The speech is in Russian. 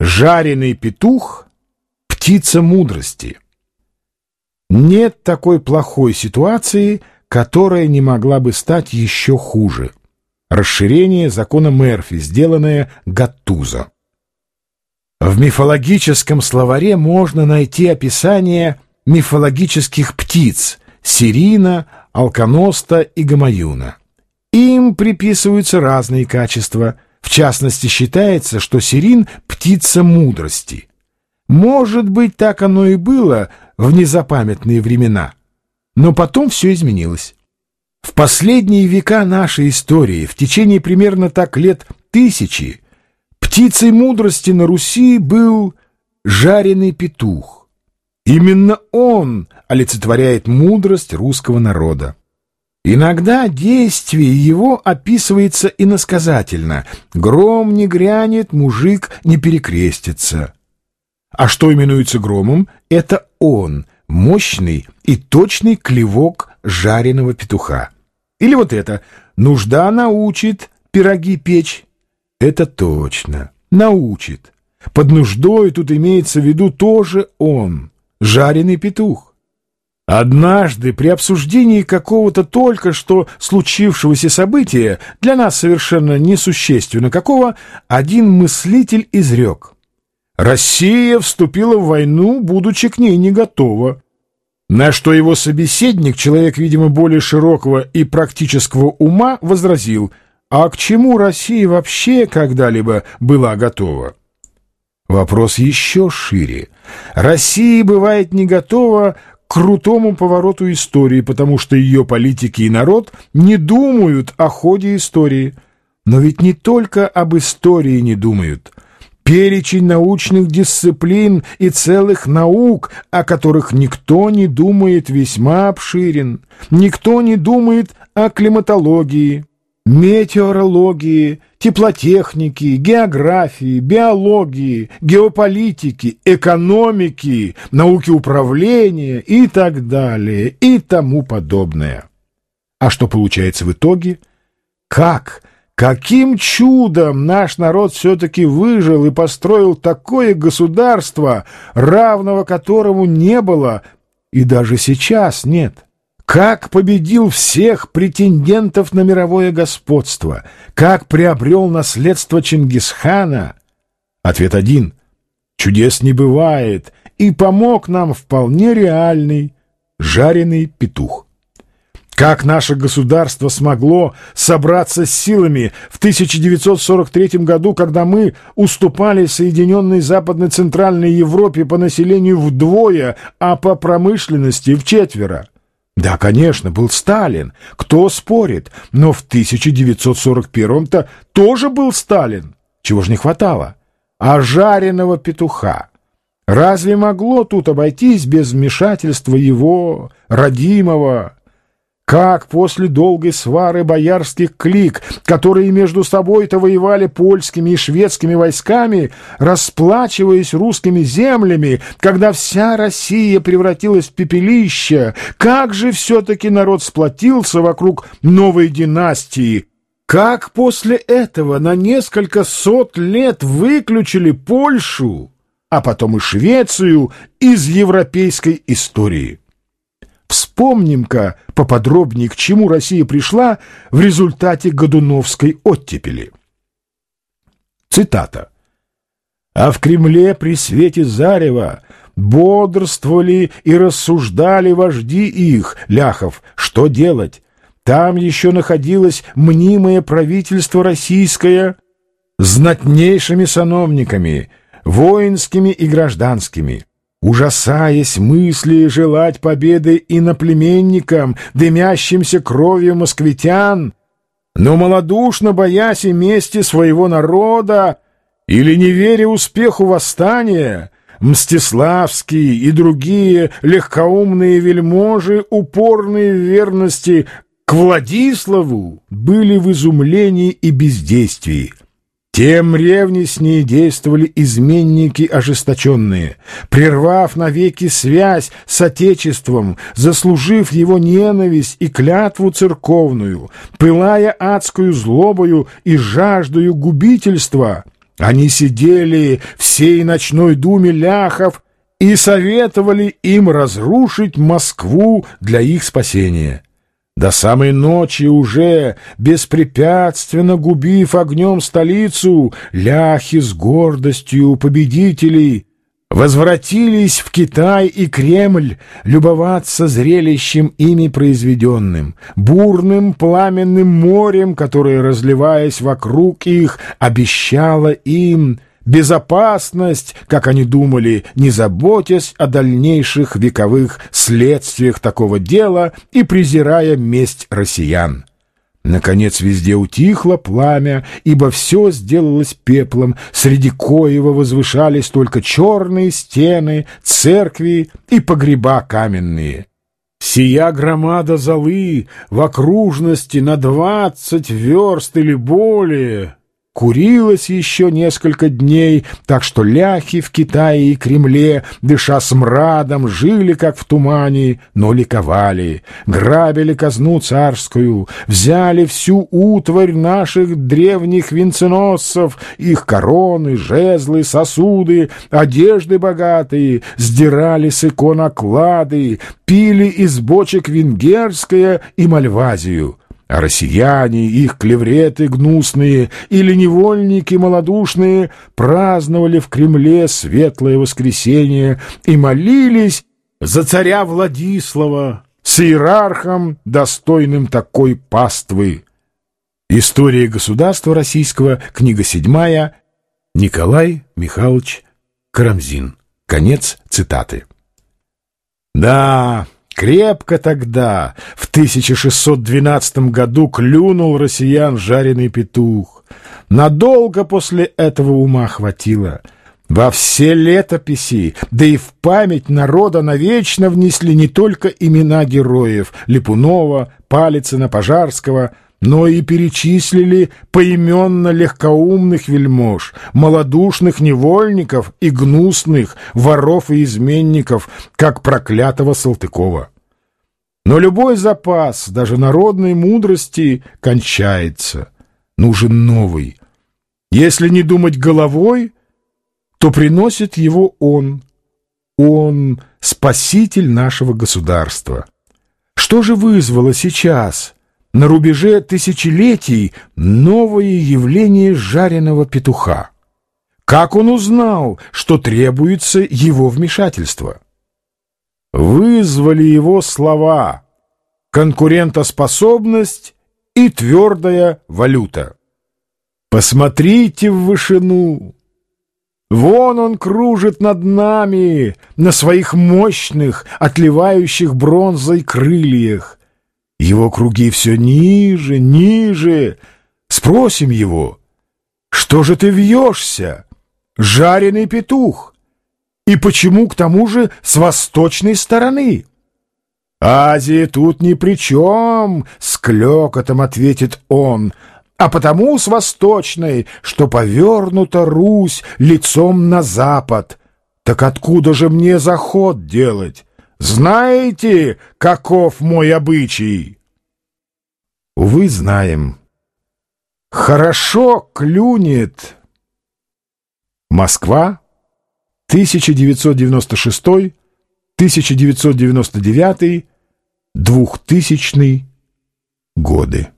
Жареный петух — птица мудрости. Нет такой плохой ситуации, которая не могла бы стать еще хуже. Расширение закона Мерфи, сделанное Гаттузо. В мифологическом словаре можно найти описание мифологических птиц — Сирина, Алконоста и Гамаюна. Им приписываются разные качества — в частности, считается, что Сирин — птица мудрости. Может быть, так оно и было в незапамятные времена. Но потом все изменилось. В последние века нашей истории, в течение примерно так лет тысячи, птицей мудрости на Руси был жареный петух. Именно он олицетворяет мудрость русского народа. Иногда действие его описывается иносказательно. Гром не грянет, мужик не перекрестится. А что именуется громом? Это он, мощный и точный клевок жареного петуха. Или вот это «нужда научит пироги печь». Это точно, научит. Под нуждой тут имеется в виду тоже он, жареный петух. Однажды при обсуждении какого-то только что случившегося события, для нас совершенно несущественно какого, один мыслитель изрек. Россия вступила в войну, будучи к ней не готова. На что его собеседник, человек, видимо, более широкого и практического ума, возразил, а к чему Россия вообще когда-либо была готова? Вопрос еще шире. Россия бывает не готова крутому повороту истории, потому что ее политики и народ не думают о ходе истории. Но ведь не только об истории не думают. Перечень научных дисциплин и целых наук, о которых никто не думает, весьма обширен. Никто не думает о климатологии, метеорологии, теплотехники, географии, биологии, геополитики, экономики, науки управления и так далее и тому подобное. А что получается в итоге? Как? Каким чудом наш народ все-таки выжил и построил такое государство, равного которому не было и даже сейчас нет? Как победил всех претендентов на мировое господство? Как приобрел наследство Чингисхана? Ответ один. Чудес не бывает, и помог нам вполне реальный жареный петух. Как наше государство смогло собраться с силами в 1943 году, когда мы уступали Соединенной Западно-Центральной Европе по населению вдвое, а по промышленности в четверо? Да, конечно, был Сталин. Кто спорит? Но в 1941-то тоже был Сталин. Чего ж не хватало? А жареного петуха. Разве могло тут обойтись без вмешательства его, родимого, как после долгой свары боярских клик, которые между собой-то воевали польскими и шведскими войсками, расплачиваясь русскими землями, когда вся Россия превратилась в пепелище, как же все-таки народ сплотился вокруг новой династии, как после этого на несколько сот лет выключили Польшу, а потом и Швецию из европейской истории. Вспомним-ка поподробнее, к чему Россия пришла в результате Годуновской оттепели. Цитата. «А в Кремле при свете зарева бодрствовали и рассуждали вожди их, ляхов, что делать. Там еще находилось мнимое правительство российское, знатнейшими сановниками, воинскими и гражданскими» ужасаясь мысли желать победы иноплеменникам, дымящимся кровью москвитян, но малодушно боясь и мести своего народа или не веря успеху восстания, Мстиславский и другие легкоумные вельможи, упорные в верности к Владиславу, были в изумлении и бездействии. Тем ревнестнее действовали изменники ожесточенные, прервав навеки связь с Отечеством, заслужив его ненависть и клятву церковную, пылая адскую злобою и жаждою губительства, Они сидели всей ночной думе ляхов и советовали им разрушить Москву для их спасения. До самой ночи уже, беспрепятственно губив огнем столицу, ляхи с гордостью победителей возвратились в Китай и Кремль любоваться зрелищем ими произведенным, бурным пламенным морем, которое, разливаясь вокруг их, обещало им безопасность, как они думали, не заботясь о дальнейших вековых следствиях такого дела и презирая месть россиян. Наконец везде утихло пламя, ибо все сделалось пеплом, среди коего возвышались только черные стены, церкви и погреба каменные. Сия громада золы в окружности на двадцать верст или более — Курилось еще несколько дней, так что ляхи в Китае и Кремле, дыша смрадом, жили как в тумане, но ликовали, грабили казну царскую, взяли всю утварь наших древних венценосцев, их короны, жезлы, сосуды, одежды богатые, сдирали с икон оклады, пили из бочек венгерское и мальвазию. А россияне, их клевреты гнусные или невольники малодушные праздновали в Кремле светлое воскресенье и молились за царя Владислава с иерархом, достойным такой паствы. История государства российского, книга седьмая, Николай Михайлович Карамзин. Конец цитаты. Да, Крепко тогда, в 1612 году, клюнул россиян жареный петух. Надолго после этого ума хватило. Во все летописи, да и в память народа навечно внесли не только имена героев Липунова, Палицына, Пожарского, но и перечислили поименно легкоумных вельмож, малодушных невольников и гнусных воров и изменников, как проклятого Салтыкова. Но любой запас, даже народной мудрости, кончается. Нужен новый. Если не думать головой, то приносит его он. Он — спаситель нашего государства. Что же вызвало сейчас, на рубеже тысячелетий, новое явление жареного петуха? Как он узнал, что требуется его вмешательство? вызвали его слова «конкурентоспособность» и «твердая валюта». Посмотрите в вышину. Вон он кружит над нами на своих мощных, отливающих бронзой крыльях. Его круги все ниже, ниже. Спросим его, что же ты вьешься, жареный петух? И почему, к тому же, с восточной стороны? «Азия тут ни при чем», — с клёкотом ответит он, «а потому с восточной, что повернута Русь лицом на запад. Так откуда же мне заход делать? Знаете, каков мой обычай?» Увы, знаем. Хорошо клюнет. Москва, 1996, 1999, 2000 годы.